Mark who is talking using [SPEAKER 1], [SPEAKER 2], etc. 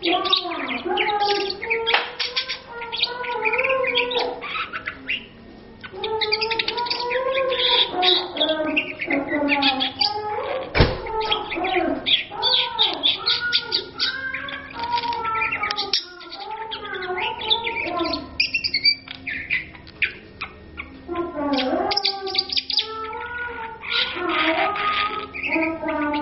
[SPEAKER 1] Yeah. tienen un